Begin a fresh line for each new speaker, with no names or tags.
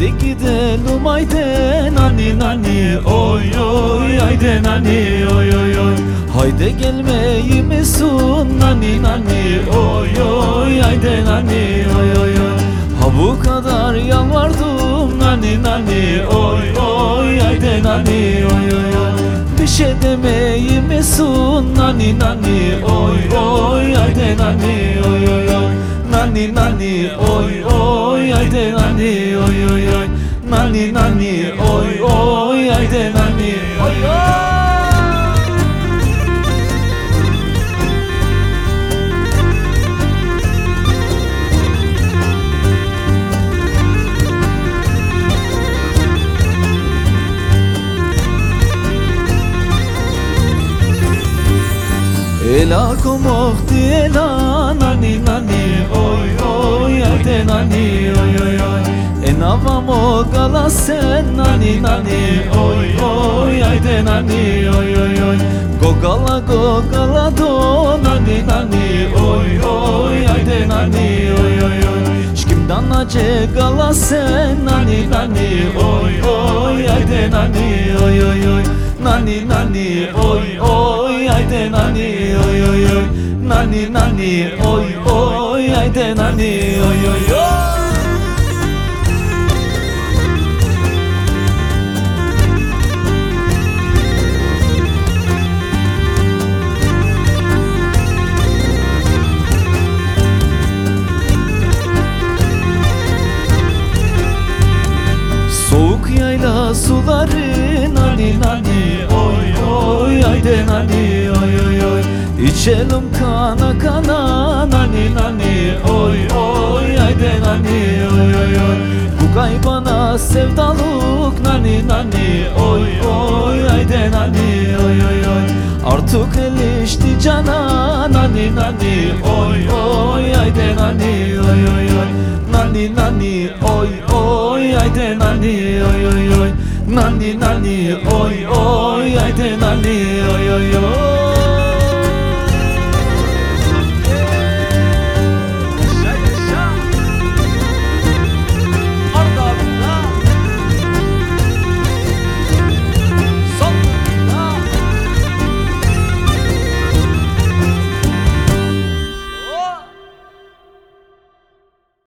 Haydi gidelim haydi nani nani oy oy haydi nani oy oy oy. Haydi gelmeyi misin nani nani oy oy haydi nani oy oy oy. Ha bu kadar yalvardım nani nani oy oy haydi nani oy oy oy. Bir şey demeyi misin nani nani oy oy haydi nani oy oy oy. Nani nani oy haydi nani oy oy oy. Nani nani oy oy. Haydi nani oy oy. Ela como ela nani nani oy oy. Haydi nani oy Enavamo gala sen nani nani oy oy haydi nani oy oy oy Gogala gogala do nani nani oy oy haydi nani oy oy oy Şkimdan acı gala sen nani nani oy oy haydi nani oy oy oy Nani nani oy oy haydi nani oy oy oy Nani nani oy oy haydi nani oy oy oy suları nani nani oy oy haydi nani oy oy oy İçelim kana kana nani nani oy oy haydi nani oy oy oy Bu kaybana sevdalık nani nani oy oy haydi nani oy oy oy Artık elişti cana nani nani oy oy haydi nani oy oy oy Nani nani oy oy haydi nani oy oy oy Nani, nani, oi, oi, aite, nani, oi, oi, oi.